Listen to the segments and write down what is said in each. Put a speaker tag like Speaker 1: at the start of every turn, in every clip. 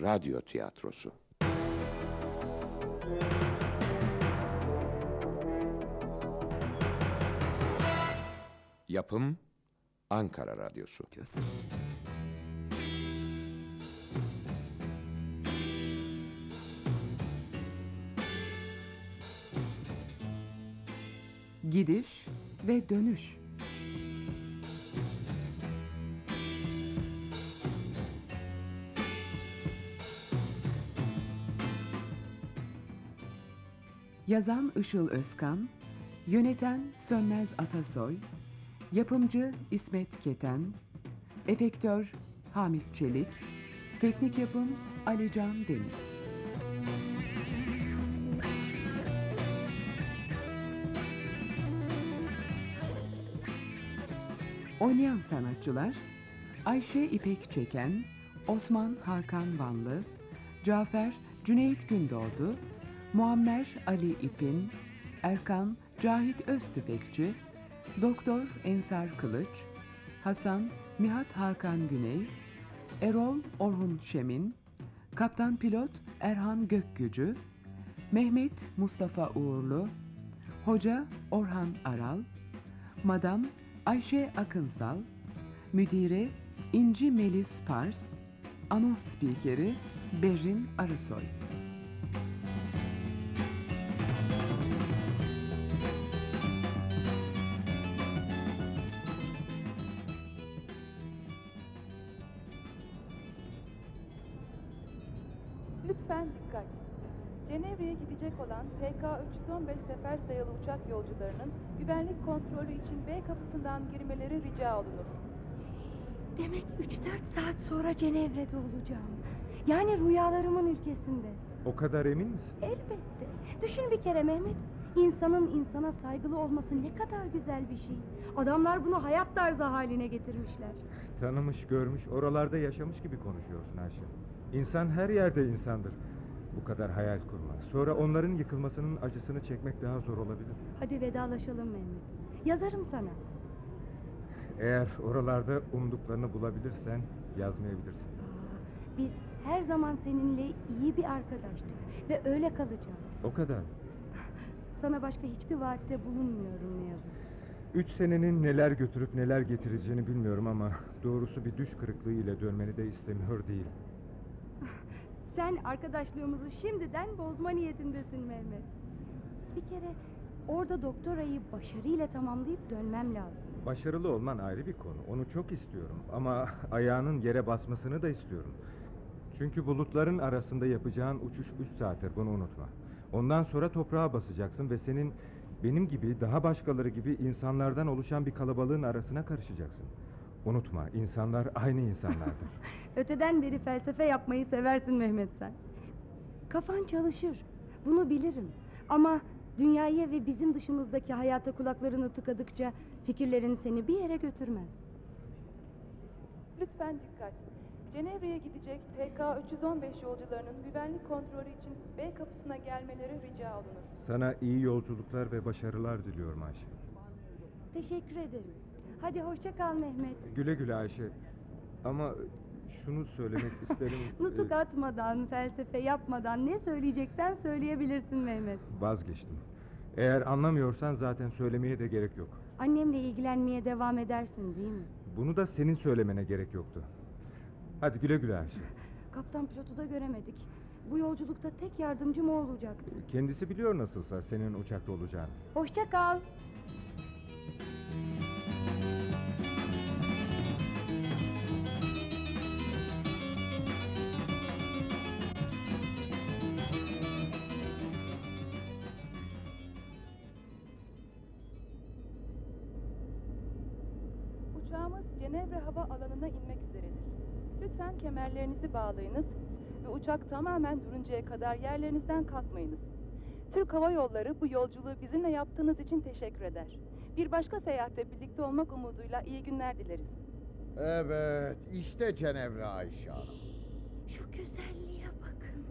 Speaker 1: radyo tiyatrosu. Yapım Ankara Radyosu.
Speaker 2: Gidiş ve dönüş. Yazan Işıl Özkan, yöneten Sönmez Atasoy, yapımcı İsmet Keten, efektör Hamit Çelik, teknik yapım Alican Deniz. Oynayan sanatçılar Ayşe İpek Çeken, Osman Hakan Vanlı, Cafer Cüneyt Gündoğdu, Muammer Ali İpin, Erkan Cahit Öztüfekçi, Doktor Ensar Kılıç, Hasan Nihat Hakan Güney, Erol Orhun Şemin, Kaptan Pilot Erhan Gökgücü, Mehmet Mustafa Uğurlu, Hoca Orhan Aral, Madam Ayşe Akınsal, Müdire İnci Melis Pars, Anons Spikeri Berrin Arısoy.
Speaker 3: Gidecek olan PK-315 sefer sayılı uçak yolcularının güvenlik kontrolü için B kapısından girmeleri rica olunur.
Speaker 4: Demek 3-4 saat sonra Cenevre'de olacağım. Yani rüyalarımın ülkesinde.
Speaker 5: O kadar emin misin?
Speaker 4: Elbette. Düşün bir kere Mehmet. İnsanın insana saygılı olması ne kadar güzel bir şey. Adamlar bunu hayat tarzı haline getirmişler.
Speaker 5: Tanımış, görmüş, oralarda yaşamış gibi konuşuyorsun Ayşe. İnsan her yerde insandır. Bu kadar hayal kurma. Sonra onların yıkılmasının acısını çekmek daha zor olabilir.
Speaker 4: Hadi vedalaşalım Mehmet. Yazarım sana.
Speaker 5: Eğer oralarda umduklarını bulabilirsen yazmayabilirsin.
Speaker 4: Biz her zaman seninle iyi bir arkadaştık ve öyle kalacağız.
Speaker 5: O kadar.
Speaker 4: Sana başka hiçbir vaatte bulunmuyorum ne yazık.
Speaker 5: Üç senenin neler götürüp neler getireceğini bilmiyorum ama doğrusu bir düş kırıklığı ile dönmeni de istemiyor değilim.
Speaker 4: Sen arkadaşlığımızı şimdiden bozma niyetindesin Mehmet. Bir kere orada doktorayı başarıyla tamamlayıp dönmem lazım.
Speaker 5: Başarılı olman ayrı bir konu. Onu çok istiyorum ama ayağının yere basmasını da istiyorum. Çünkü bulutların arasında yapacağın uçuş 3 saattir bunu unutma. Ondan sonra toprağa basacaksın ve senin benim gibi daha başkaları gibi insanlardan oluşan bir kalabalığın arasına karışacaksın. Unutma insanlar aynı insanlardır.
Speaker 4: Öteden beri felsefe yapmayı seversin Mehmet sen. Kafan çalışır. Bunu bilirim. Ama dünyaya ve bizim dışımızdaki hayata kulaklarını tıkadıkça fikirlerin seni bir yere götürmez.
Speaker 3: Lütfen dikkat. Cenevre'ye gidecek PK-315 yolcularının güvenlik kontrolü için B kapısına gelmeleri rica olunur.
Speaker 5: Sana iyi yolculuklar ve başarılar diliyorum Ayşe.
Speaker 4: Teşekkür ederim. Hadi hoşça kal Mehmet.
Speaker 5: Güle güle Ayşe. Ama şunu söylemek isterim.
Speaker 4: Nutuk
Speaker 5: e,
Speaker 4: atmadan, felsefe yapmadan ne söyleyeceksen söyleyebilirsin Mehmet.
Speaker 5: Vazgeçtim. Eğer anlamıyorsan zaten söylemeye de gerek yok.
Speaker 4: Annemle ilgilenmeye devam edersin değil mi?
Speaker 5: Bunu da senin söylemene gerek yoktu. Hadi güle güle Ayşe.
Speaker 4: Kaptan pilotu da göremedik. Bu yolculukta tek yardımcım o olacaktı.
Speaker 5: Kendisi biliyor nasılsa senin uçakta olacağını.
Speaker 4: Hoşça kal.
Speaker 3: Lütfen kemerlerinizi bağlayınız ve uçak tamamen duruncaya kadar yerlerinizden kalkmayınız. Türk Hava Yolları bu yolculuğu bizimle yaptığınız için teşekkür eder. Bir başka seyahatte birlikte olmak umuduyla iyi günler dileriz.
Speaker 6: Evet, işte Cenevre Ayşe Hanım.
Speaker 4: Şu güzelliğe bakın.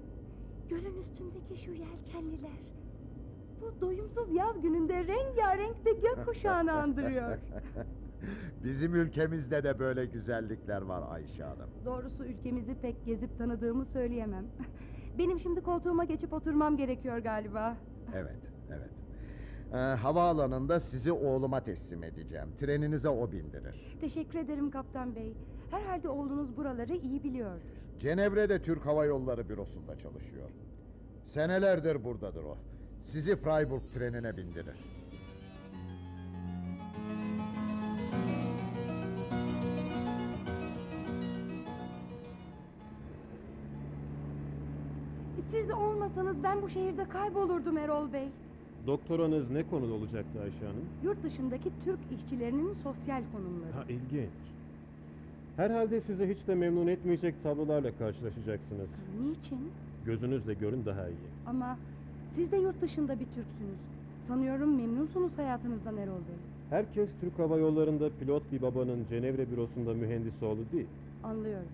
Speaker 4: Gölün üstündeki şu yelkenliler. Bu doyumsuz yaz gününde rengarenk bir gökkuşağını andırıyor.
Speaker 6: Bizim ülkemizde de böyle güzellikler var Ayşe Hanım.
Speaker 4: Doğrusu ülkemizi pek gezip tanıdığımı söyleyemem. Benim şimdi koltuğuma geçip oturmam gerekiyor galiba.
Speaker 6: Evet, evet. Ee, havaalanında sizi oğluma teslim edeceğim. Treninize o bindirir.
Speaker 4: Teşekkür ederim kaptan bey. Herhalde oğlunuz buraları iyi biliyordur.
Speaker 6: Cenevre'de Türk Hava Yolları bürosunda çalışıyor. Senelerdir buradadır o. Sizi Freiburg trenine bindirir.
Speaker 4: Siz olmasanız ben bu şehirde kaybolurdum Erol Bey.
Speaker 7: Doktoranız ne konuda olacaktı Ayşe Hanım?
Speaker 4: Yurt dışındaki Türk işçilerinin sosyal konumları.
Speaker 7: Ha ilginç. Herhalde sizi hiç de memnun etmeyecek tablolarla karşılaşacaksınız.
Speaker 4: Niçin?
Speaker 7: Gözünüzle görün daha iyi.
Speaker 4: Ama siz de yurt dışında bir Türksünüz. Sanıyorum memnunsunuz hayatınızdan Erol Bey.
Speaker 7: Herkes Türk Hava Yolları'nda pilot bir babanın Cenevre bürosunda mühendis oğlu değil.
Speaker 4: Anlıyorum.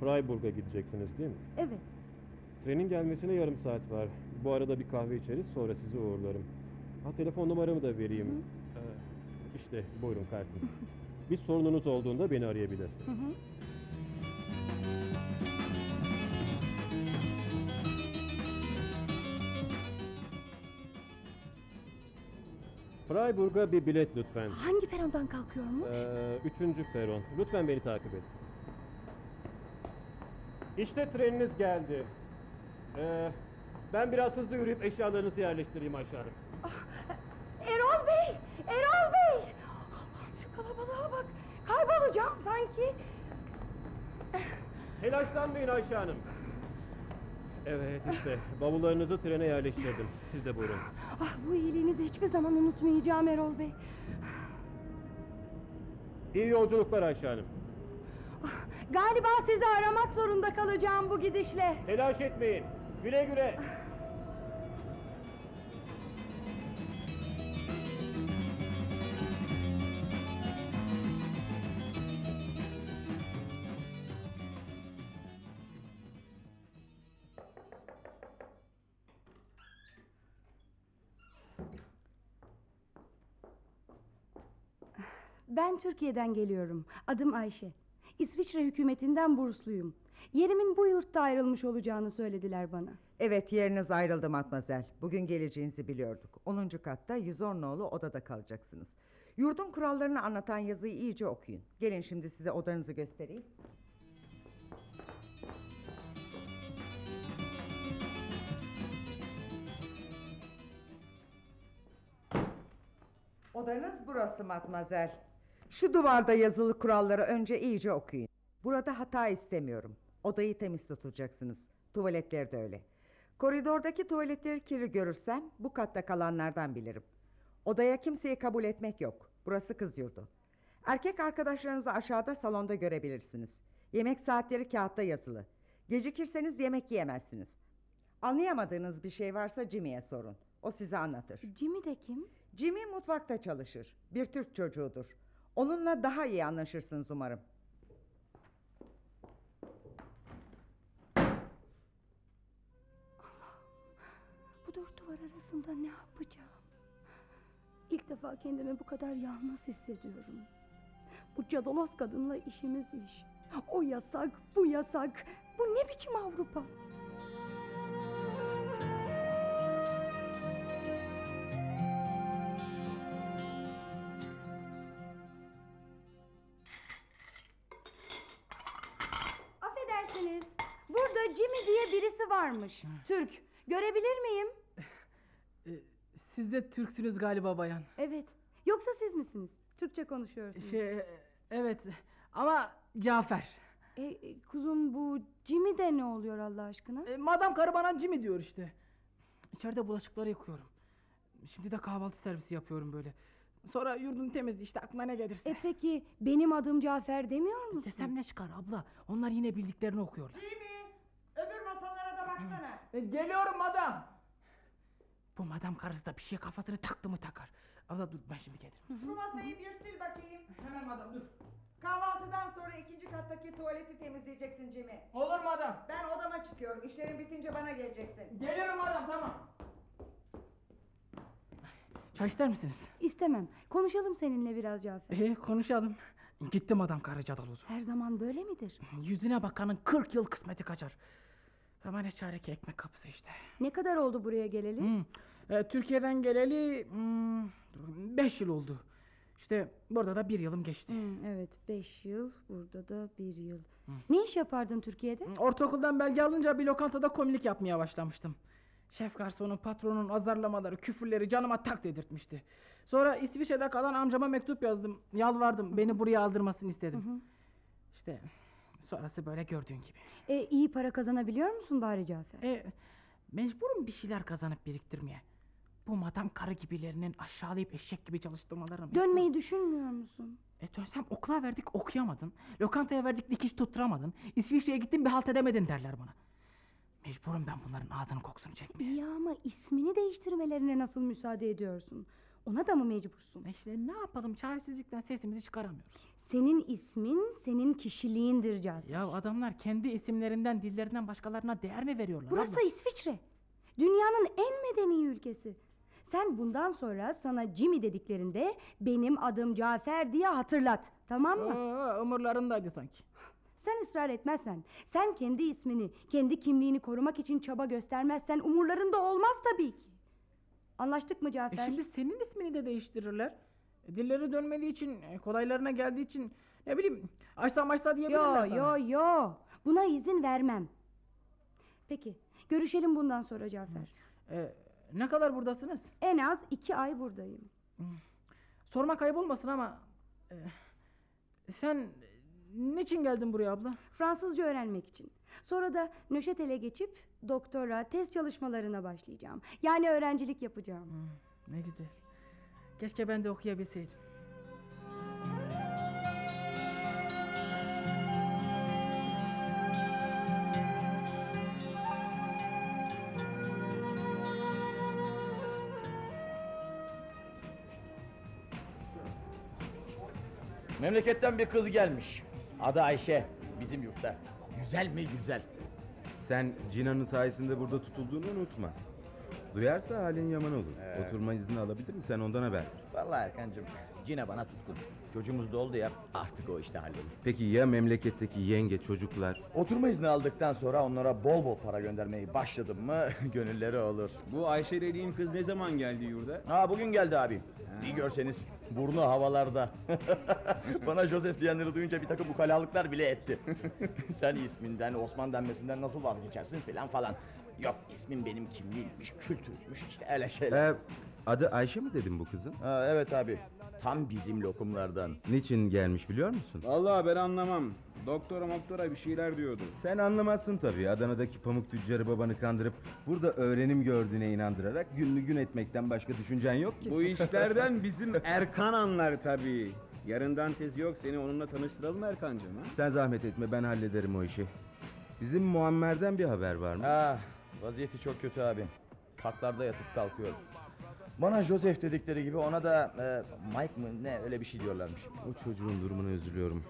Speaker 7: Freiburg'a gideceksiniz değil mi?
Speaker 4: Evet.
Speaker 7: Trenin gelmesine yarım saat var. Bu arada bir kahve içeriz sonra sizi uğurlarım. Ha telefon numaramı da vereyim. Ee, işte buyurun kartım. bir sorununuz olduğunda beni arayabilirsiniz.
Speaker 4: Hı hı.
Speaker 7: Freiburg'a bir bilet lütfen.
Speaker 4: Hangi perondan kalkıyormuş?
Speaker 7: Ee, üçüncü peron. Lütfen beni takip edin. İşte treniniz geldi. Ee, ben biraz hızlı yürüyüp eşyalarınızı yerleştireyim Ayşe Hanım.
Speaker 4: Erol Bey! Erol Bey! Allah'ım şu kalabalığa bak. Kaybolacağım sanki.
Speaker 7: Telaşlanmayın Ayşe Hanım. Evet işte bavullarınızı trene yerleştirdim. Siz de buyurun.
Speaker 4: Ah bu iyiliğinizi hiçbir zaman unutmayacağım Erol Bey.
Speaker 7: İyi yolculuklar Ayşe Hanım.
Speaker 4: Ah, Galiba sizi aramak zorunda kalacağım bu gidişle.
Speaker 7: Telaş etmeyin. Güle güle.
Speaker 4: Ben Türkiye'den geliyorum. Adım Ayşe. İsviçre hükümetinden bursluyum. Yerimin bu yurtta ayrılmış olacağını söylediler bana.
Speaker 8: Evet yeriniz ayrıldı matmazel. Bugün geleceğinizi biliyorduk. 10. katta 110 nolu odada kalacaksınız. Yurdun kurallarını anlatan yazıyı iyice okuyun. Gelin şimdi size odanızı göstereyim. Odanız burası matmazel. Şu duvarda yazılı kuralları önce iyice okuyun. Burada hata istemiyorum. Odayı temiz tutacaksınız. Tuvaletler de öyle. Koridordaki tuvaletleri kirli görürsem bu katta kalanlardan bilirim. Odaya kimseyi kabul etmek yok. Burası kız yurdu. Erkek arkadaşlarınızı aşağıda salonda görebilirsiniz. Yemek saatleri kağıtta yazılı. Gecikirseniz yemek yiyemezsiniz. Anlayamadığınız bir şey varsa Jimmy'ye sorun. O size anlatır.
Speaker 4: Jimmy de kim?
Speaker 8: Jimmy mutfakta çalışır. Bir Türk çocuğudur. Onunla daha iyi anlaşırsınız umarım.
Speaker 4: Duvar arasında ne yapacağım? İlk defa kendimi bu kadar yalnız hissediyorum. Bu cadaloz kadınla işimiz iş. O yasak, bu yasak. Bu ne biçim Avrupa? Affedersiniz. Burada Jimmy diye birisi varmış. Türk. Görebilir miyim?
Speaker 9: Ee, Siz de Türksünüz galiba bayan.
Speaker 4: Evet. Yoksa siz misiniz? Türkçe konuşuyorsunuz.
Speaker 9: Şey, e, evet ama Cafer.
Speaker 4: E, e, kuzum bu Jimmy de ne oluyor Allah aşkına?
Speaker 9: E, Madam karı bana Jimmy diyor işte. İçeride bulaşıkları yıkıyorum. Şimdi de kahvaltı servisi yapıyorum böyle. Sonra yurdun temiz işte aklına ne gelirse.
Speaker 4: E peki benim adım Cafer demiyor musun?
Speaker 9: Desem ne çıkar abla? Onlar yine bildiklerini okuyorlar.
Speaker 8: Jimmy! Öbür masalara da baksana.
Speaker 9: E, geliyorum madam. Bu madam karısı da bir şey kafasına taktı mı takar. Abla dur ben şimdi gelirim.
Speaker 8: Şu masayı bir sil bakayım.
Speaker 9: Hemen madam dur.
Speaker 8: Kahvaltıdan sonra ikinci kattaki tuvaleti temizleyeceksin Jimmy.
Speaker 9: Olur madam.
Speaker 8: Ben odama çıkıyorum. İşlerin bitince bana geleceksin.
Speaker 9: Geliyorum madam tamam. Çay ister misiniz?
Speaker 4: İstemem. Konuşalım seninle biraz Cafer.
Speaker 9: Ee, konuşalım. Gittim adam karıca dalozu.
Speaker 4: Her zaman böyle midir?
Speaker 9: Yüzüne bakanın 40 yıl kısmeti kaçar. Ama ne çare ki ekmek kapısı işte.
Speaker 4: Ne kadar oldu buraya geleli?
Speaker 9: Hmm. E, Türkiye'den geleli 5 yıl oldu. İşte burada da bir yılım geçti.
Speaker 4: Hmm, evet beş yıl burada da bir yıl.
Speaker 9: Hı.
Speaker 4: Ne iş yapardın Türkiye'de?
Speaker 9: Ortaokuldan belge alınca bir lokantada komilik yapmaya başlamıştım. Şef garsonun, patronun azarlamaları, küfürleri canıma tak dedirtmişti. Sonra İsviçre'de kalan amcama mektup yazdım. Yalvardım, beni buraya aldırmasını
Speaker 4: Hı
Speaker 9: istedim.
Speaker 4: hı.
Speaker 9: İşte sonrası böyle gördüğün gibi.
Speaker 4: E, iyi para kazanabiliyor musun bari Cafer?
Speaker 9: E, mecburum bir şeyler kazanıp biriktirmeye. Bu madam karı gibilerinin aşağılayıp eşek gibi çalıştırmalarına mecburum.
Speaker 4: Dönmeyi düşünmüyor musun?
Speaker 9: E dönsem okula verdik okuyamadın. Lokantaya verdik dikiş tutturamadın. İsviçre'ye gittin bir halt edemedin derler bana. Mecburum ben bunların ağzının kokusunu çekmeye.
Speaker 4: İyi ama ismini değiştirmelerine nasıl müsaade ediyorsun? Ona da mı mecbursun?
Speaker 9: E işte ne yapalım çaresizlikten sesimizi çıkaramıyoruz.
Speaker 4: Senin ismin senin kişiliğindir Cafer.
Speaker 9: Ya adamlar kendi isimlerinden dillerinden başkalarına değer mi veriyorlar?
Speaker 4: Burası
Speaker 9: abla?
Speaker 4: İsviçre. Dünyanın en medeni ülkesi. Sen bundan sonra sana Jimmy dediklerinde benim adım Cafer diye hatırlat. Tamam mı?
Speaker 9: Aa, umurlarındaydı sanki.
Speaker 4: Sen ısrar etmezsen, sen kendi ismini, kendi kimliğini korumak için çaba göstermezsen umurlarında olmaz tabii ki. Anlaştık mı
Speaker 9: E
Speaker 4: Cafer?
Speaker 9: şimdi senin ismini de değiştirirler. E, dilleri dönmediği için, e, kolaylarına geldiği için ne bileyim Aysa Maysa diyebilirler
Speaker 4: Yo
Speaker 9: sana.
Speaker 4: yo yo. Buna izin vermem. Peki, görüşelim bundan sonra Cafer.
Speaker 9: E, ne kadar buradasınız?
Speaker 4: En az iki ay buradayım.
Speaker 9: Sormak ayıp olmasın ama... e, sen niçin geldin buraya abla?
Speaker 4: Fransızca öğrenmek için. Sonra da Nöşetel'e geçip doktora, tez çalışmalarına başlayacağım. Yani öğrencilik yapacağım.
Speaker 9: Hmm, ne güzel. Keşke ben de okuyabilseydim.
Speaker 10: Memleketten bir kız gelmiş. Adı Ayşe. Bizim yurtta. Güzel mi güzel.
Speaker 5: Sen Cina'nın sayesinde burada tutulduğunu unutma. Duyarsa halin yaman olur.
Speaker 10: Ee.
Speaker 5: Oturma izni alabilir mi? Sen ondan haber.
Speaker 10: Vallahi Erkancığım Cine bana tutkun. Çocuğumuz da oldu ya artık o işte hallolur.
Speaker 5: Peki ya memleketteki yenge çocuklar?
Speaker 10: Oturma izni aldıktan sonra onlara bol bol para göndermeyi başladım mı gönülleri olur.
Speaker 11: Bu Ayşe dediğin kız ne zaman geldi yurda?
Speaker 10: Ha bugün geldi abi. Bir görseniz burnu havalarda. Bana Joseph diyenleri duyunca bir takım ukalalıklar bile etti. Sen isminden Osman denmesinden nasıl vazgeçersin filan falan. Yok ismim benim kimliğiymiş, kültürmüş işte öyle şeyler.
Speaker 5: Ee, adı Ayşe mi dedim bu kızın?
Speaker 10: Ha, evet abi. Tam bizim lokumlardan.
Speaker 5: Niçin gelmiş biliyor musun?
Speaker 11: Vallahi ben anlamam. Doktora moktora bir şeyler diyordu.
Speaker 5: Sen anlamazsın tabii. Adana'daki pamuk tüccarı babanı kandırıp burada öğrenim gördüğüne inandırarak günlü gün etmekten başka düşüncen yok ki.
Speaker 11: Bu işlerden bizim Erkan anlar tabii. Yarından tezi yok seni onunla tanıştıralım Erkancığım ha?
Speaker 5: Sen zahmet etme ben hallederim o işi. Bizim Muammer'den bir haber var mı?
Speaker 10: Ah, vaziyeti çok kötü abi. Parklarda yatıp kalkıyor. Bana Joseph dedikleri gibi ona da e, Mike mı ne öyle bir şey diyorlarmış.
Speaker 5: O çocuğun durumuna üzülüyorum.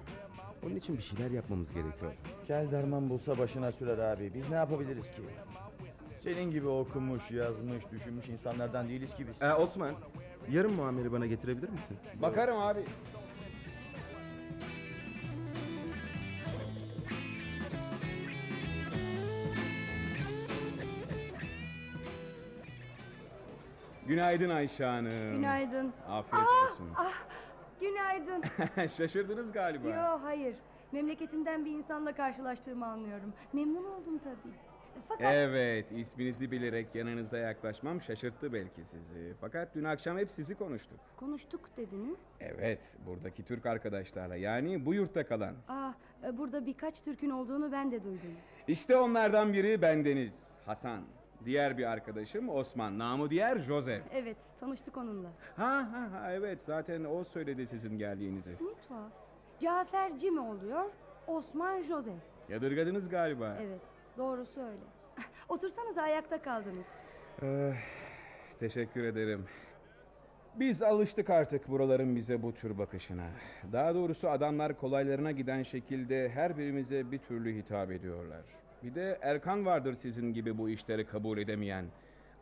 Speaker 5: Onun için bir şeyler yapmamız gerekiyor.
Speaker 10: Kel derman bulsa başına sürer abi. Biz ne yapabiliriz ki? Senin gibi okumuş, yazmış, düşünmüş insanlardan değiliz ki biz.
Speaker 5: Ee, Osman, yarın Muammer'i bana getirebilir misin?
Speaker 11: Bakarım abi. Günaydın Ayşe Hanım.
Speaker 4: Günaydın.
Speaker 11: Afiyet
Speaker 4: ah,
Speaker 11: olsun.
Speaker 4: ah, günaydın.
Speaker 11: Şaşırdınız galiba.
Speaker 4: Yo hayır. Memleketimden bir insanla karşılaştığımı anlıyorum. Memnun oldum tabii. Fakat
Speaker 11: Evet, isminizi bilerek yanınıza yaklaşmam şaşırttı belki sizi. Fakat dün akşam hep sizi konuştuk.
Speaker 4: konuştuk dediniz.
Speaker 11: Evet, buradaki Türk arkadaşlarla yani bu yurtta kalan.
Speaker 4: Ah, e, burada birkaç Türk'ün olduğunu ben de duydum.
Speaker 11: İşte onlardan biri bendeniz, Hasan. Diğer bir arkadaşım Osman, namı diğer Joseph.
Speaker 4: Evet, tanıştık onunla.
Speaker 11: Ha ha ha evet zaten o söyledi sizin geldiğinizi.
Speaker 4: Ne tuhaf. Cafer Cimi oluyor, Osman Joseph.
Speaker 11: Yadırgadınız galiba.
Speaker 4: Evet, doğrusu öyle. Otursanız ayakta kaldınız.
Speaker 11: Eh, teşekkür ederim. Biz alıştık artık buraların bize bu tür bakışına. Daha doğrusu adamlar kolaylarına giden şekilde her birimize bir türlü hitap ediyorlar. Bir de Erkan vardır sizin gibi bu işleri kabul edemeyen.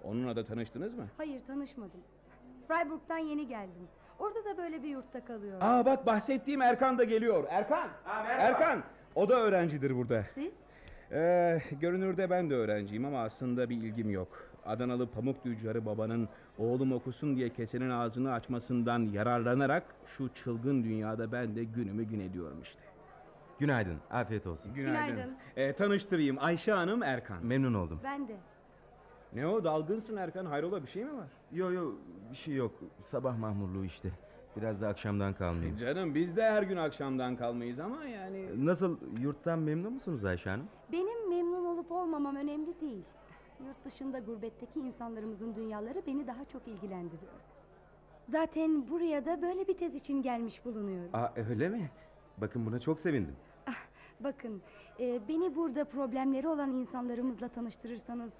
Speaker 11: Onunla da tanıştınız mı?
Speaker 4: Hayır, tanışmadım. Freiburg'dan yeni geldim. Orada da böyle bir yurtta kalıyorum.
Speaker 11: Aa bak bahsettiğim Erkan da geliyor. Erkan! Erkan! O da öğrencidir burada.
Speaker 4: Siz?
Speaker 11: Ee, görünürde ben de öğrenciyim ama aslında bir ilgim yok. Adanalı pamuk tüccarı babanın oğlum okusun diye kesenin ağzını açmasından yararlanarak şu çılgın dünyada ben de günümü gün ediyorum işte.
Speaker 12: Günaydın, afiyet olsun.
Speaker 4: Günaydın.
Speaker 11: Ee, tanıştırayım Ayşe Hanım Erkan.
Speaker 12: Memnun oldum.
Speaker 4: Ben de.
Speaker 11: Ne o dalgınsın Erkan hayrola bir şey mi var?
Speaker 12: Yo yo, bir şey yok. Sabah mahmurluğu işte. Biraz da akşamdan kalmayayım.
Speaker 11: Canım biz de her gün akşamdan kalmayız ama yani...
Speaker 12: Nasıl, yurttan memnun musunuz Ayşe Hanım?
Speaker 4: Benim memnun olup olmamam önemli değil. Yurt dışında gurbetteki insanlarımızın dünyaları beni daha çok ilgilendiriyor. Zaten buraya da böyle bir tez için gelmiş bulunuyorum.
Speaker 12: Aa, öyle mi? Bakın buna çok sevindim.
Speaker 4: Bakın, e, beni burada problemleri olan insanlarımızla tanıştırırsanız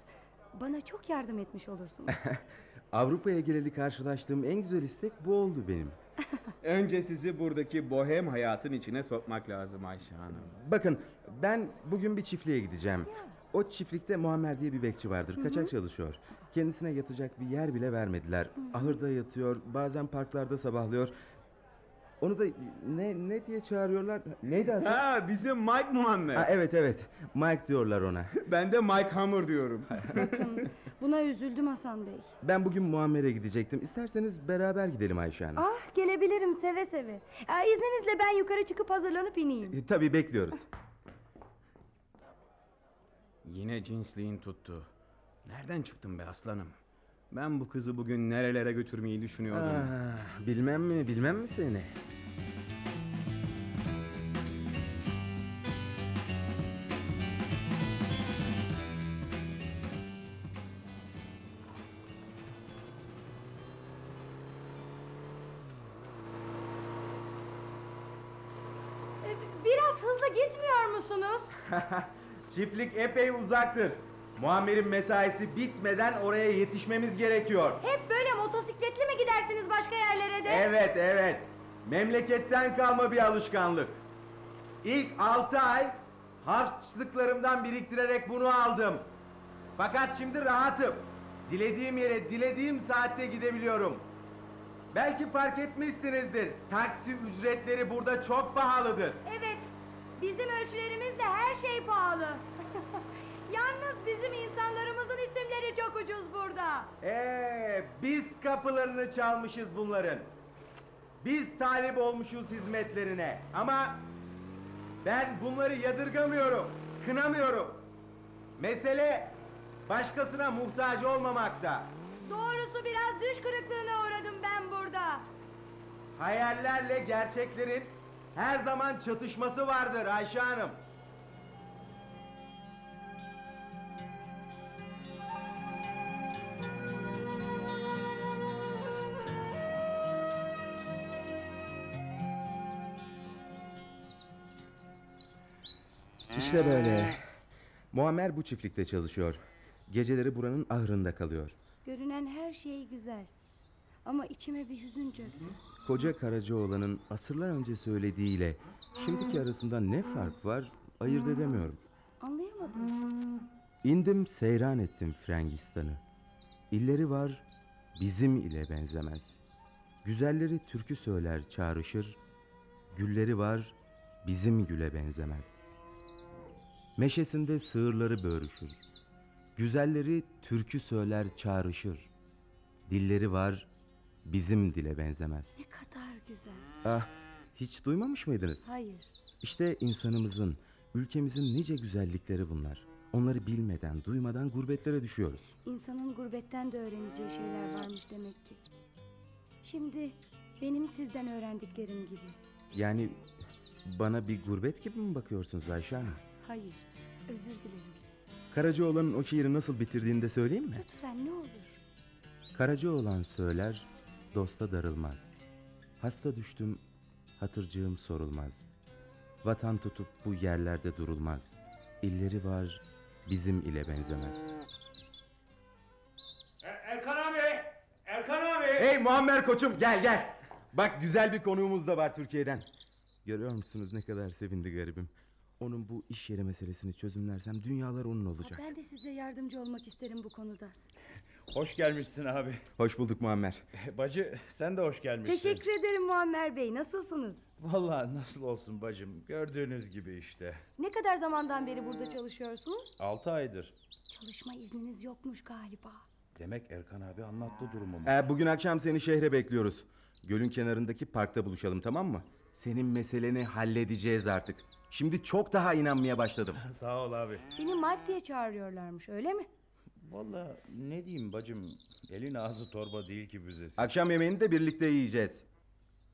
Speaker 4: bana çok yardım etmiş olursunuz.
Speaker 12: Avrupa'ya geleli karşılaştığım en güzel istek bu oldu benim.
Speaker 11: Önce sizi buradaki bohem hayatın içine sokmak lazım Ayşe Hanım.
Speaker 12: Bakın, ben bugün bir çiftliğe gideceğim. O çiftlikte Muammer diye bir bekçi vardır. Kaçak çalışıyor. Kendisine yatacak bir yer bile vermediler. Ahırda yatıyor, bazen parklarda sabahlıyor. Onu da ne ne diye çağırıyorlar? Neydi aslında?
Speaker 11: Ha bizim Mike Muhammed.
Speaker 12: Ha, evet evet. Mike diyorlar ona.
Speaker 11: Ben de Mike Hammer diyorum.
Speaker 4: Bakın, buna üzüldüm Hasan Bey.
Speaker 12: Ben bugün Muammer'e gidecektim. İsterseniz beraber gidelim Ayşe Hanım.
Speaker 4: Ah, gelebilirim seve seve. Aa, izninizle ben yukarı çıkıp hazırlanıp ineyim.
Speaker 12: E, tabii bekliyoruz.
Speaker 11: Yine cinsliğin tuttu. Nereden çıktın be aslanım? Ben bu kızı bugün nerelere götürmeyi düşünüyordum.
Speaker 12: Ah, bilmem mi, bilmem mi seni?
Speaker 4: E, Biraz hızlı gitmiyor musunuz?
Speaker 12: Çiftlik epey uzaktır. Muammer'in mesaisi bitmeden oraya yetişmemiz gerekiyor.
Speaker 4: Hep böyle motosikletli mi gidersiniz başka yerlere de?
Speaker 12: Evet, evet. Memleketten kalma bir alışkanlık. İlk altı ay harçlıklarımdan biriktirerek bunu aldım. Fakat şimdi rahatım. Dilediğim yere, dilediğim saatte gidebiliyorum. Belki fark etmişsinizdir. Taksi ücretleri burada çok pahalıdır.
Speaker 4: Evet, bizim ölçülerimizde her şey pahalı. Yalnız bizim insanlarımızın isimleri çok ucuz burada.
Speaker 12: Ee, biz kapılarını çalmışız bunların. Biz talip olmuşuz hizmetlerine. Ama ben bunları yadırgamıyorum, kınamıyorum. Mesele başkasına muhtaç olmamakta.
Speaker 4: Doğrusu biraz düş kırıklığına uğradım ben burada.
Speaker 12: Hayallerle gerçeklerin her zaman çatışması vardır Ayşe Hanım. İşte böyle. Muammer bu çiftlikte çalışıyor. Geceleri buranın ahırında kalıyor.
Speaker 4: Görünen her şey güzel. Ama içime bir hüzün çöktü.
Speaker 12: Koca Karacaoğlan'ın asırlar önce söylediğiyle şimdiki arasında ne fark var ayırt edemiyorum.
Speaker 4: Anlayamadım.
Speaker 12: İndim seyran ettim Frangistan'ı. İlleri var bizim ile benzemez. Güzelleri türkü söyler çağrışır. Gülleri var bizim güle benzemez. Meşesinde sığırları börüşür. Güzelleri türkü söyler çağrışır. Dilleri var bizim dile benzemez.
Speaker 4: Ne kadar güzel.
Speaker 12: Ah hiç duymamış mıydınız?
Speaker 4: Hayır.
Speaker 12: İşte insanımızın, ülkemizin nice güzellikleri bunlar. Onları bilmeden, duymadan gurbetlere düşüyoruz.
Speaker 4: İnsanın gurbetten de öğreneceği şeyler varmış demek ki. Şimdi benim sizden öğrendiklerim gibi.
Speaker 12: Yani bana bir gurbet gibi mi bakıyorsunuz Ayşe Hanım?
Speaker 4: Hayır, özür dilerim.
Speaker 12: Karacaoğlan'ın o şiiri nasıl bitirdiğini de söyleyeyim mi?
Speaker 4: Lütfen ne olur.
Speaker 12: Karacaoğlan söyler, dosta darılmaz. Hasta düştüm, hatırcığım sorulmaz. Vatan tutup bu yerlerde durulmaz. İlleri var, bizim ile benzemez.
Speaker 11: Erkan abi! Erkan abi!
Speaker 12: Hey Muammer koçum gel gel. Bak güzel bir konuğumuz da var Türkiye'den. Görüyor musunuz ne kadar sevindi garibim. Onun bu iş yeri meselesini çözümlersem dünyalar onun olacak.
Speaker 4: Ben de size yardımcı olmak isterim bu konuda.
Speaker 13: Hoş gelmişsin abi.
Speaker 12: Hoş bulduk Muammer.
Speaker 13: Bacı sen de hoş gelmişsin.
Speaker 4: Teşekkür ederim Muammer Bey. Nasılsınız?
Speaker 13: Vallahi nasıl olsun bacım. Gördüğünüz gibi işte.
Speaker 4: Ne kadar zamandan beri burada çalışıyorsunuz?
Speaker 13: Altı aydır.
Speaker 4: Çalışma izniniz yokmuş galiba.
Speaker 13: Demek Erkan abi anlattı durumumu.
Speaker 12: Ee, bugün akşam seni şehre bekliyoruz. Gölün kenarındaki parkta buluşalım tamam mı? Senin meseleni halledeceğiz artık. Şimdi çok daha inanmaya başladım.
Speaker 13: Sağ ol abi.
Speaker 4: Seni Mike diye çağırıyorlarmış öyle mi?
Speaker 13: Vallahi ne diyeyim bacım. Elin ağzı torba değil ki büzesi.
Speaker 12: Akşam yemeğini de birlikte yiyeceğiz.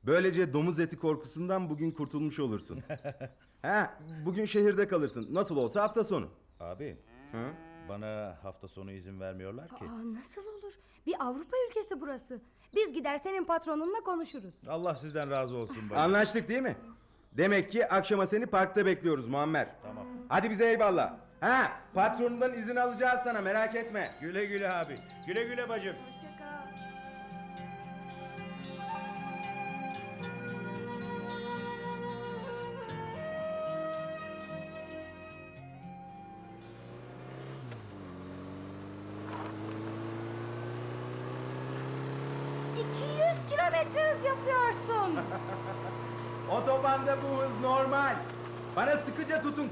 Speaker 12: Böylece domuz eti korkusundan bugün kurtulmuş olursun. ha, bugün şehirde kalırsın. Nasıl olsa hafta sonu.
Speaker 13: Abi
Speaker 12: Hı?
Speaker 13: bana hafta sonu izin vermiyorlar ki.
Speaker 4: Aa, nasıl olur? Bir Avrupa ülkesi burası. Biz gider senin patronunla konuşuruz.
Speaker 13: Allah sizden razı olsun bacım.
Speaker 12: Anlaştık değil mi? Demek ki akşama seni parkta bekliyoruz Muammer.
Speaker 13: Tamam.
Speaker 12: Hadi bize eyvallah. Ha, patronundan izin alacağız sana merak etme.
Speaker 13: Güle güle abi. Güle güle bacım.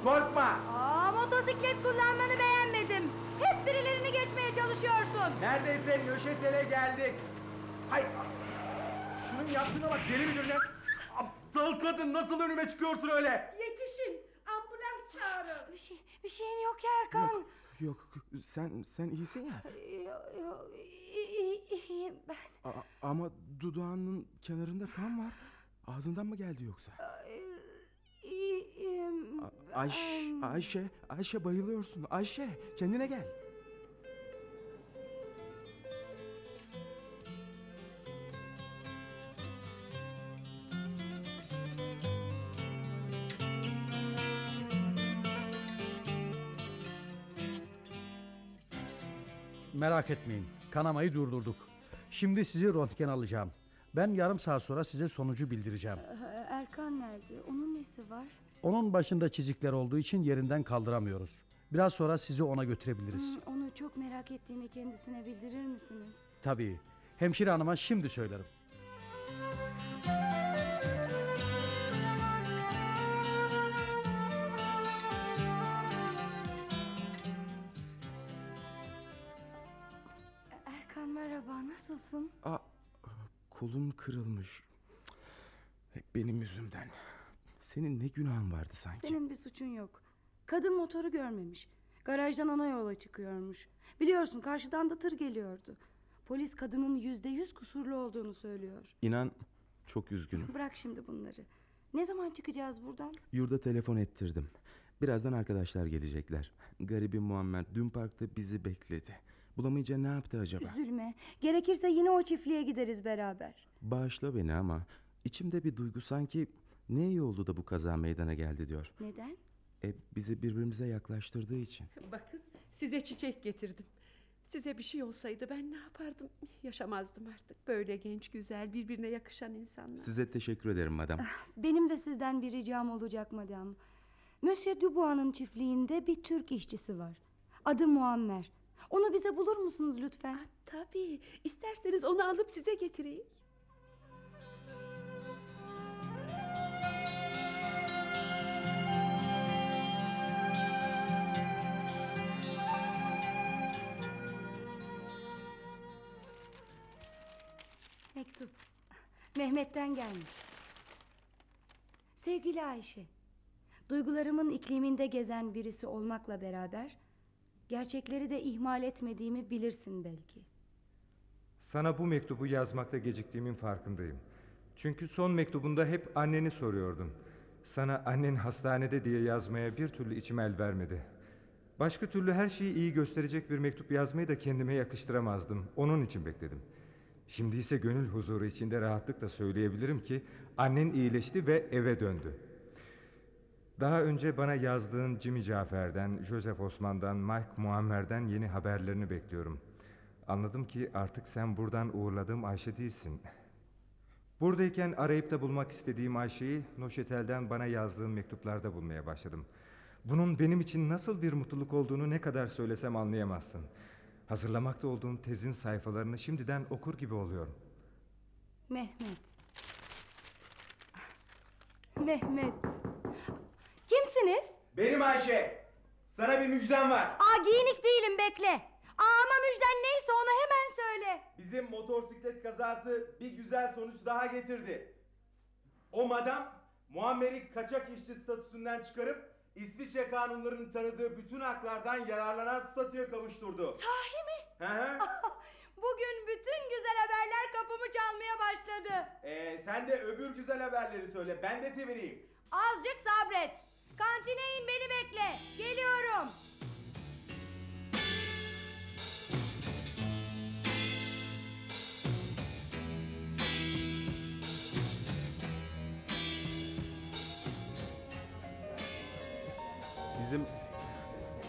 Speaker 12: Korkma.
Speaker 4: Aa, motosiklet kullanmanı beğenmedim. Hep birilerini geçmeye çalışıyorsun.
Speaker 12: Neredeyse Nöşetel'e geldik. Hay aksi. Şunun yaptığına bak deli midir ne? Aptal kadın nasıl önüme çıkıyorsun öyle?
Speaker 14: Yetişin! Ambulans çağırın!
Speaker 4: Bir, şey, bir şeyin yok ya Erkan.
Speaker 12: Yok sen sen iyisin ya.
Speaker 4: Yok, yok, iyi- iyiyim ben.
Speaker 12: ama dudağının kenarında kan var. Ağzından mı geldi yoksa?
Speaker 4: Hayır, iyiyim.
Speaker 12: Ayş. Ayşe, Ayşe bayılıyorsun. Ayşe kendine gel.
Speaker 15: Merak etmeyin. Kanamayı durdurduk. Şimdi sizi röntgen alacağım. Ben yarım saat sonra size sonucu bildireceğim.
Speaker 4: Ee, Erkan nerede? Onun nesi var?
Speaker 15: Onun başında çizikler olduğu için yerinden kaldıramıyoruz. Biraz sonra sizi ona götürebiliriz.
Speaker 4: Hmm, onu çok merak ettiğimi kendisine bildirir misiniz?
Speaker 15: Tabii. Hemşire hanıma şimdi söylerim.
Speaker 4: Erkan merhaba, nasılsın?
Speaker 12: Aa, kolum kırılmış. Hep benim yüzümden. Senin ne günahın vardı sanki?
Speaker 4: Senin bir suçun yok. Kadın motoru görmemiş. Garajdan ona yola çıkıyormuş. Biliyorsun karşıdan da tır geliyordu. Polis kadının yüzde yüz kusurlu olduğunu söylüyor.
Speaker 12: İnan çok üzgünüm.
Speaker 4: Bırak şimdi bunları. Ne zaman çıkacağız buradan?
Speaker 12: Yurda telefon ettirdim. Birazdan arkadaşlar gelecekler. Garibim Muammer dün parkta bizi bekledi. Bulamayınca ne yaptı acaba?
Speaker 4: Üzülme. Gerekirse yine o çiftliğe gideriz beraber.
Speaker 12: Bağışla beni ama içimde bir duygu sanki ne iyi oldu da bu kaza meydana geldi diyor.
Speaker 4: Neden?
Speaker 12: E, bizi birbirimize yaklaştırdığı için.
Speaker 14: Bakın size çiçek getirdim. Size bir şey olsaydı ben ne yapardım? Yaşamazdım artık. Böyle genç, güzel, birbirine yakışan insanlar.
Speaker 12: Size teşekkür ederim madam.
Speaker 4: Benim de sizden bir ricam olacak madam. Monsieur Dubois'ın çiftliğinde bir Türk işçisi var. Adı Muammer. Onu bize bulur musunuz lütfen?
Speaker 14: Tabii. İsterseniz onu alıp size getireyim.
Speaker 4: Mehmet'ten gelmiş. Sevgili Ayşe. Duygularımın ikliminde gezen birisi olmakla beraber... ...gerçekleri de ihmal etmediğimi bilirsin belki.
Speaker 5: Sana bu mektubu yazmakta geciktiğimin farkındayım. Çünkü son mektubunda hep anneni soruyordun. Sana annen hastanede diye yazmaya bir türlü içim el vermedi. Başka türlü her şeyi iyi gösterecek bir mektup yazmayı da kendime yakıştıramazdım. Onun için bekledim. Şimdi ise gönül huzuru içinde rahatlıkla söyleyebilirim ki annen iyileşti ve eve döndü. Daha önce bana yazdığın Jimmy Cafer'den, Joseph Osman'dan, Mike Muammer'den yeni haberlerini bekliyorum. Anladım ki artık sen buradan uğurladığım Ayşe değilsin. Buradayken arayıp da bulmak istediğim Ayşe'yi Noşetel'den bana yazdığın mektuplarda bulmaya başladım. Bunun benim için nasıl bir mutluluk olduğunu ne kadar söylesem anlayamazsın. Hazırlamakta olduğum tezin sayfalarını şimdiden okur gibi oluyorum.
Speaker 4: Mehmet. Mehmet. Kimsiniz?
Speaker 16: Benim Ayşe. Sana bir müjdem var.
Speaker 4: Aa giyinik değilim bekle. Aa, ama müjden neyse onu hemen söyle.
Speaker 16: Bizim motosiklet kazası bir güzel sonuç daha getirdi. O madam Muammer'i kaçak işçi statüsünden çıkarıp İsviçre kanunlarının tanıdığı bütün haklardan yararlanan statüye kavuşturdu.
Speaker 4: Sahi mi?
Speaker 16: Hı hı.
Speaker 4: Bugün bütün güzel haberler kapımı çalmaya başladı.
Speaker 16: Ee, sen de öbür güzel haberleri söyle. Ben de sevineyim.
Speaker 4: Azıcık sabret. Kantine in beni bekle. Geliyorum.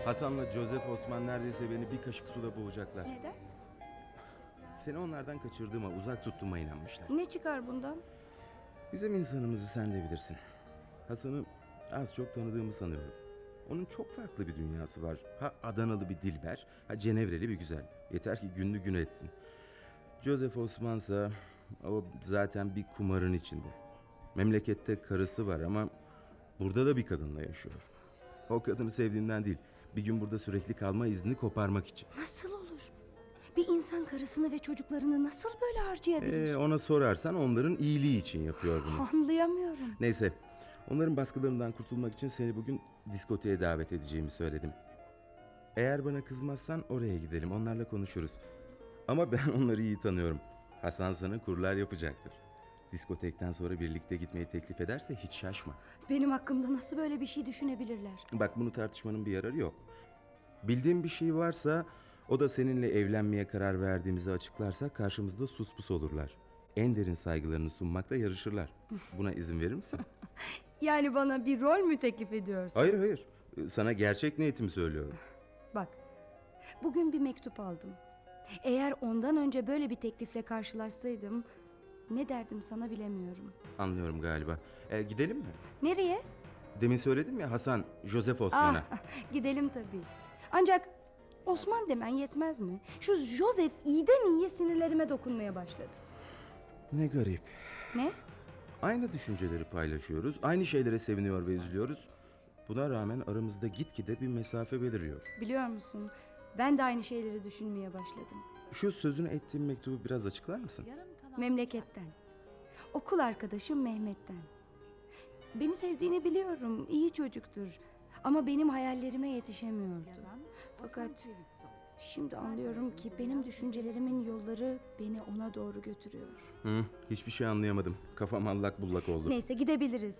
Speaker 12: Hasan'la Joseph Osman neredeyse beni bir kaşık suda boğacaklar.
Speaker 4: Neden?
Speaker 12: Seni onlardan kaçırdığıma, uzak tuttuğuma inanmışlar.
Speaker 4: Ne çıkar bundan?
Speaker 12: Bizim insanımızı sen de bilirsin. Hasan'ı az çok tanıdığımı sanıyorum. Onun çok farklı bir dünyası var. Ha Adanalı bir dilber, ha Cenevreli bir güzel. Yeter ki günlü gün etsin. Joseph Osman'sa o zaten bir kumarın içinde. Memlekette karısı var ama burada da bir kadınla yaşıyor. O kadını sevdiğinden değil, bir gün burada sürekli kalma izni koparmak için.
Speaker 4: Nasıl olur? Bir insan karısını ve çocuklarını nasıl böyle harcayabilir?
Speaker 12: Ee, ona sorarsan onların iyiliği için yapıyor bunu.
Speaker 4: Anlayamıyorum.
Speaker 12: Neyse, onların baskılarından kurtulmak için seni bugün diskoteye davet edeceğimi söyledim. Eğer bana kızmazsan oraya gidelim, onlarla konuşuruz. Ama ben onları iyi tanıyorum. Hasan sana kurlar yapacaktır. Diskotekten sonra birlikte gitmeyi teklif ederse hiç şaşma.
Speaker 4: Benim hakkımda nasıl böyle bir şey düşünebilirler?
Speaker 12: Bak bunu tartışmanın bir yararı yok. Bildiğim bir şey varsa o da seninle evlenmeye karar verdiğimizi açıklarsa karşımızda suspus olurlar. En derin saygılarını sunmakla yarışırlar. Buna izin verir misin?
Speaker 4: Yani bana bir rol mü teklif ediyorsun?
Speaker 12: Hayır hayır. Sana gerçek niyetimi söylüyorum.
Speaker 4: Bak, bugün bir mektup aldım. Eğer ondan önce böyle bir teklifle karşılaşsaydım... ...ne derdim sana bilemiyorum.
Speaker 12: Anlıyorum galiba. E, gidelim mi?
Speaker 4: Nereye?
Speaker 12: Demin söyledim ya Hasan, Joseph Osman'a.
Speaker 4: Ah, gidelim tabii. Ancak Osman demen yetmez mi? Şu Joseph iyiden iyiye sinirlerime dokunmaya başladı.
Speaker 12: Ne garip.
Speaker 4: Ne?
Speaker 12: Aynı düşünceleri paylaşıyoruz. Aynı şeylere seviniyor ve üzülüyoruz. Buna rağmen aramızda gitgide bir mesafe beliriyor.
Speaker 4: Biliyor musun? Ben de aynı şeyleri düşünmeye başladım.
Speaker 12: Şu sözünü ettiğim mektubu biraz açıklar mısın?
Speaker 4: Memleketten. Okul arkadaşım Mehmet'ten. Beni sevdiğini biliyorum. iyi çocuktur. Ama benim hayallerime yetişemiyordu. Fakat şimdi anlıyorum ki benim düşüncelerimin yolları beni ona doğru götürüyor.
Speaker 12: Hı, hiçbir şey anlayamadım. Kafam allak bullak oldu.
Speaker 4: Neyse gidebiliriz.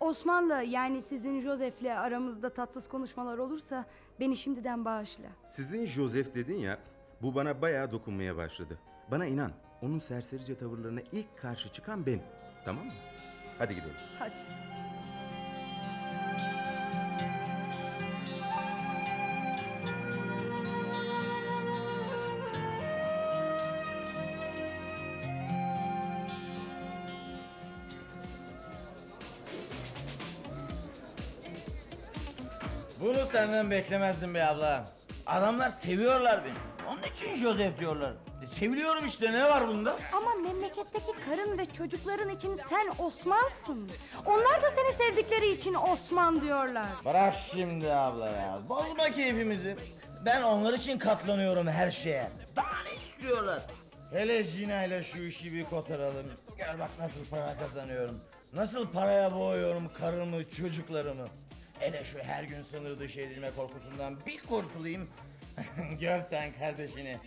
Speaker 4: Osman'la yani sizin Joseph'le aramızda tatsız konuşmalar olursa beni şimdiden bağışla.
Speaker 12: Sizin Joseph dedin ya, bu bana bayağı dokunmaya başladı. Bana inan, onun serserice tavırlarına ilk karşı çıkan benim. Tamam mı? Hadi gidelim.
Speaker 4: Hadi.
Speaker 10: Bunu senden beklemezdim be abla. Adamlar seviyorlar beni. Onun için Joseph diyorlar. E, seviliyorum işte ne var bunda?
Speaker 4: Ama memleketteki karın ve çocukların için sen Osman'sın. Onlar da seni sevdikleri için Osman diyorlar.
Speaker 10: Bırak şimdi abla ya. Bozma keyfimizi. Ben onlar için katlanıyorum her şeye. Daha ne istiyorlar? Hele Cina ile şu işi bir kotaralım. Gör bak nasıl para kazanıyorum. Nasıl paraya boğuyorum karımı, çocuklarımı. Hele şu her gün sınır dışı edilme korkusundan bir kurtulayım. Gör sen kardeşini.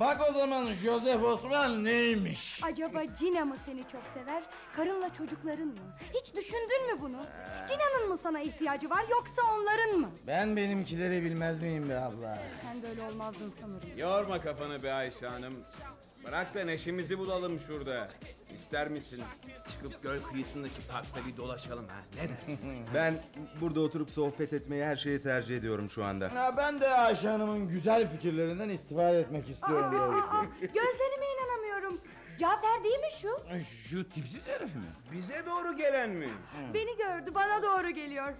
Speaker 10: Bak o zaman Joseph Osman neymiş?
Speaker 4: Acaba Cina mı seni çok sever, karınla çocukların mı? Hiç düşündün mü bunu? Cina'nın mı sana ihtiyacı var yoksa onların mı?
Speaker 10: Ben benimkileri bilmez miyim be abla?
Speaker 4: Sen böyle olmazdın sanırım.
Speaker 11: Yorma kafanı be Ayşe Hanım. Bırak da neşemizi bulalım şurada. İster misin? Çıkıp göl kıyısındaki parkta bir dolaşalım ha. Ne dersin?
Speaker 12: Ben burada oturup sohbet etmeyi her şeyi tercih ediyorum şu anda.
Speaker 10: Ya ben de Ayşe Hanım'ın güzel fikirlerinden istifade etmek istiyorum
Speaker 4: Aa,
Speaker 10: doğrusu.
Speaker 4: aa, gözlerime inanamıyorum. Cafer değil mi şu?
Speaker 10: Şu tipsiz herif mi?
Speaker 11: Bize doğru gelen mi?
Speaker 4: Beni gördü, bana doğru geliyor.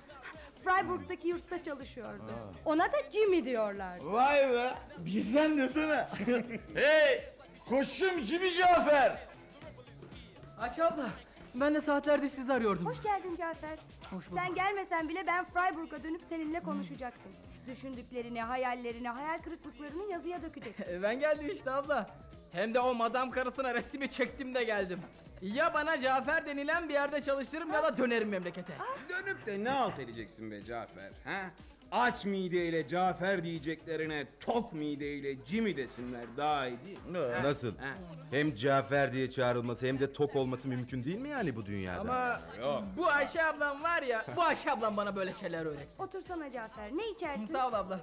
Speaker 4: Freiburg'daki yurtta çalışıyordu. Ona da Jimmy diyorlardı.
Speaker 10: Vay be! Bizden desene. hey! Koşum Cibi Cafer!
Speaker 9: Ayşe abla ben de saatlerdir sizi arıyordum.
Speaker 4: Hoş geldin Cafer.
Speaker 9: Hoş bulduk.
Speaker 4: Sen gelmesen bile ben Freiburg'a dönüp seninle konuşacaktım. Düşündüklerini, hayallerini, hayal kırıklıklarını yazıya dökecektim.
Speaker 9: ben geldim işte abla. Hem de o madam karısına resmimi çektim de geldim. Ya bana Cafer denilen bir yerde çalışırım ya da dönerim memlekete.
Speaker 11: Dönüp de ne alt edeceksin be Cafer? Ha? Aç mideyle Cafer diyeceklerine tok mideyle Jimmy desinler daha iyi değil mi? Ha?
Speaker 12: Nasıl?
Speaker 11: Ha?
Speaker 12: Hem Cafer diye çağrılması hem de tok olması mümkün değil mi yani bu dünyada?
Speaker 9: Ama bu Ayşe ablam var ya, bu Ayşe ablam bana böyle şeyler öğretti.
Speaker 4: Otursana Cafer. Ne içersin?
Speaker 9: Sağ ol abla.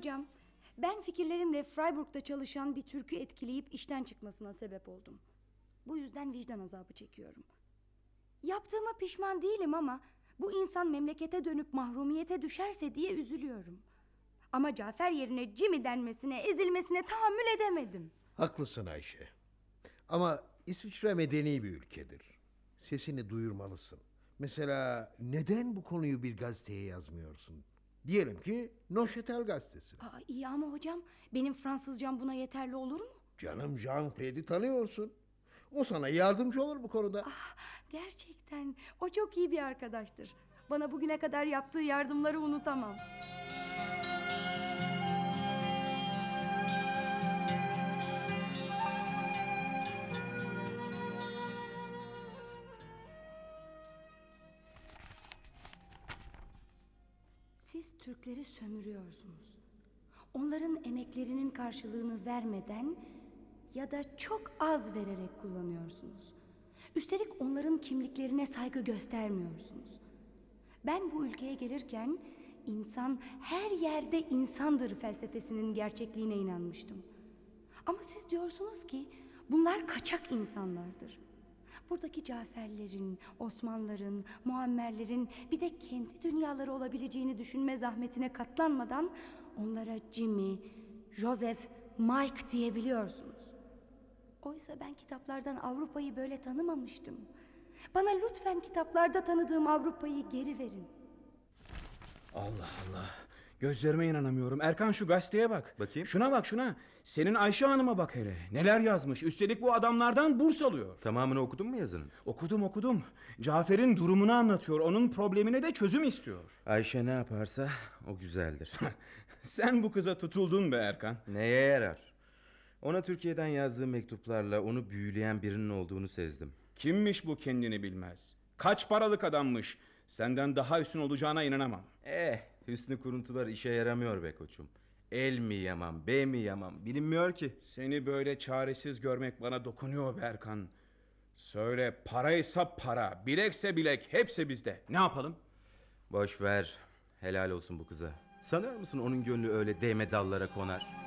Speaker 4: Hocam, ben fikirlerimle Freiburg'da çalışan bir Türk'ü etkileyip işten çıkmasına sebep oldum. Bu yüzden vicdan azabı çekiyorum. Yaptığıma pişman değilim ama bu insan memlekete dönüp mahrumiyete düşerse diye üzülüyorum. Ama Cafer yerine Jimmy denmesine, ezilmesine tahammül edemedim.
Speaker 17: Haklısın Ayşe. Ama İsviçre medeni bir ülkedir. Sesini duyurmalısın. Mesela neden bu konuyu bir gazeteye yazmıyorsun? Diyelim ki Noşetel gazetesi.
Speaker 4: Aa, iyi ama hocam, benim Fransızcam buna yeterli olur mu?
Speaker 17: Canım Jean Fred'i tanıyorsun. O sana yardımcı olur bu konuda.
Speaker 4: Gerçekten, o çok iyi bir arkadaştır. Bana bugüne kadar yaptığı yardımları unutamam. Türkleri sömürüyorsunuz. Onların emeklerinin karşılığını vermeden ya da çok az vererek kullanıyorsunuz. Üstelik onların kimliklerine saygı göstermiyorsunuz. Ben bu ülkeye gelirken insan her yerde insandır felsefesinin gerçekliğine inanmıştım. Ama siz diyorsunuz ki bunlar kaçak insanlardır. Buradaki Caferlerin, Osmanların, Muammerlerin bir de kendi dünyaları olabileceğini düşünme zahmetine katlanmadan onlara Jimmy, Joseph, Mike diyebiliyorsunuz. Oysa ben kitaplardan Avrupa'yı böyle tanımamıştım. Bana lütfen kitaplarda tanıdığım Avrupa'yı geri verin.
Speaker 11: Allah Allah. Gözlerime inanamıyorum. Erkan şu gazeteye bak.
Speaker 12: Bakayım.
Speaker 11: Şuna bak şuna. Senin Ayşe Hanım'a bak hele. Neler yazmış. Üstelik bu adamlardan burs alıyor.
Speaker 12: Tamamını okudun mu yazının?
Speaker 11: Okudum okudum. Cafer'in durumunu anlatıyor. Onun problemine de çözüm istiyor.
Speaker 12: Ayşe ne yaparsa o güzeldir.
Speaker 11: Sen bu kıza tutuldun be Erkan.
Speaker 12: Neye yarar? Ona Türkiye'den yazdığı mektuplarla onu büyüleyen birinin olduğunu sezdim.
Speaker 11: Kimmiş bu kendini bilmez? Kaç paralık adammış? Senden daha üstün olacağına inanamam.
Speaker 12: Eh, hüsnü kuruntular işe yaramıyor be koçum. El mi yaman, B mi yaman bilinmiyor ki.
Speaker 11: Seni böyle çaresiz görmek bana dokunuyor be Erkan. Söyle paraysa para, bilekse bilek hepsi bizde. Ne yapalım?
Speaker 12: Boş ver. Helal olsun bu kıza. Sanıyor musun onun gönlü öyle değme dallara konar?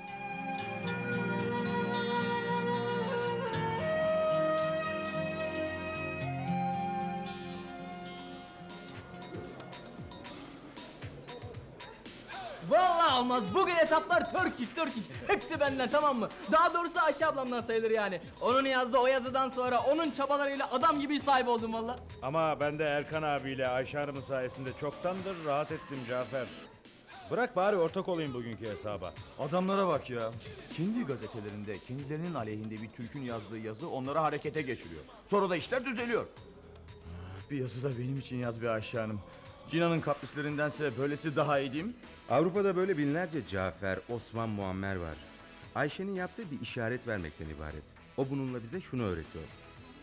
Speaker 9: Olmaz. Bugün hesaplar Turkish Turkish. Hepsi benden tamam mı? Daha doğrusu Ayşe ablamdan sayılır yani. Onun yazdığı o yazıdan sonra onun çabalarıyla adam gibi iş sahibi oldum valla.
Speaker 13: Ama ben de Erkan abiyle Ayşe Hanım'ın sayesinde çoktandır rahat ettim Cafer. Bırak bari ortak olayım bugünkü hesaba.
Speaker 10: Adamlara bak ya. Kendi gazetelerinde kendilerinin aleyhinde bir Türk'ün yazdığı yazı onları harekete geçiriyor. Sonra da işler düzeliyor. Bir yazı da benim için yaz bir Ayşe Hanım. Cina'nın kaprislerindense böylesi daha iyi değil mi?
Speaker 12: Avrupa'da böyle binlerce Cafer, Osman Muammer var. Ayşe'nin yaptığı bir işaret vermekten ibaret. O bununla bize şunu öğretiyor.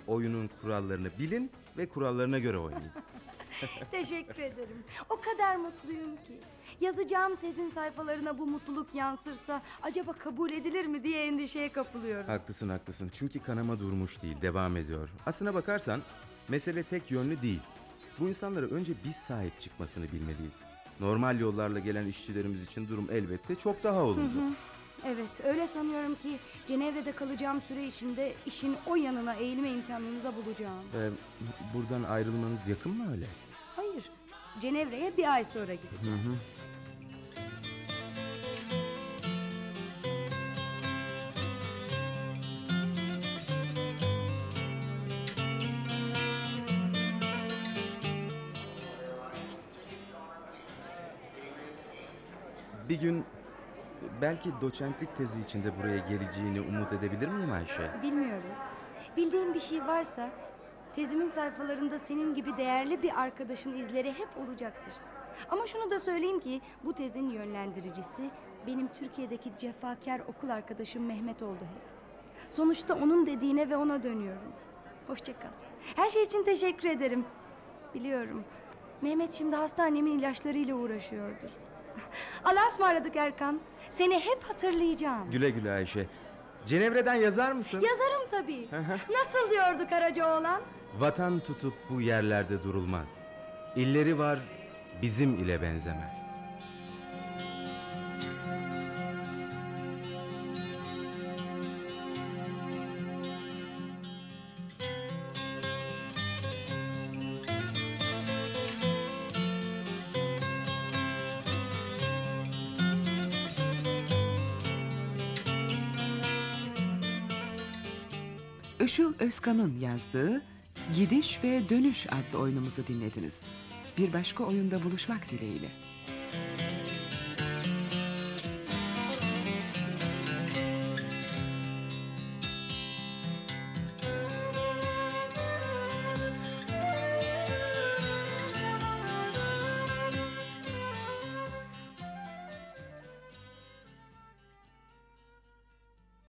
Speaker 12: Oyunun kurallarını bilin ve kurallarına göre oynayın.
Speaker 4: Teşekkür ederim. O kadar mutluyum ki. Yazacağım tezin sayfalarına bu mutluluk yansırsa acaba kabul edilir mi diye endişeye kapılıyorum.
Speaker 12: haklısın haklısın. Çünkü kanama durmuş değil, devam ediyor. Aslına bakarsan mesele tek yönlü değil. Bu insanlara önce biz sahip çıkmasını bilmeliyiz. Normal yollarla gelen işçilerimiz için durum elbette çok daha olumlu.
Speaker 4: Hı hı. Evet, öyle sanıyorum ki Cenevre'de kalacağım süre içinde işin o yanına eğilme imkanını da bulacağım.
Speaker 12: Ee, buradan ayrılmanız yakın mı öyle?
Speaker 4: Hayır, Cenevre'ye bir ay sonra
Speaker 12: Hı
Speaker 4: gideceğim.
Speaker 12: hı. Bir gün belki doçentlik tezi içinde buraya geleceğini umut edebilir miyim Ayşe?
Speaker 4: Bilmiyorum. Bildiğim bir şey varsa tezimin sayfalarında senin gibi değerli bir arkadaşın izleri hep olacaktır. Ama şunu da söyleyeyim ki bu tezin yönlendiricisi benim Türkiye'deki cefakar okul arkadaşım Mehmet oldu hep. Sonuçta onun dediğine ve ona dönüyorum. Hoşça kal. Her şey için teşekkür ederim. Biliyorum. Mehmet şimdi hastanemin ilaçlarıyla uğraşıyordur. Allah'a ısmarladık Erkan. Seni hep hatırlayacağım.
Speaker 12: Güle güle Ayşe. Cenevre'den yazar mısın?
Speaker 4: Yazarım tabii. Nasıl diyordu Karacaoğlan?
Speaker 12: Vatan tutup bu yerlerde durulmaz. İlleri var bizim ile benzemez.
Speaker 2: Işıl Özkan'ın yazdığı Gidiş ve Dönüş adlı oyunumuzu dinlediniz. Bir başka oyunda buluşmak dileğiyle.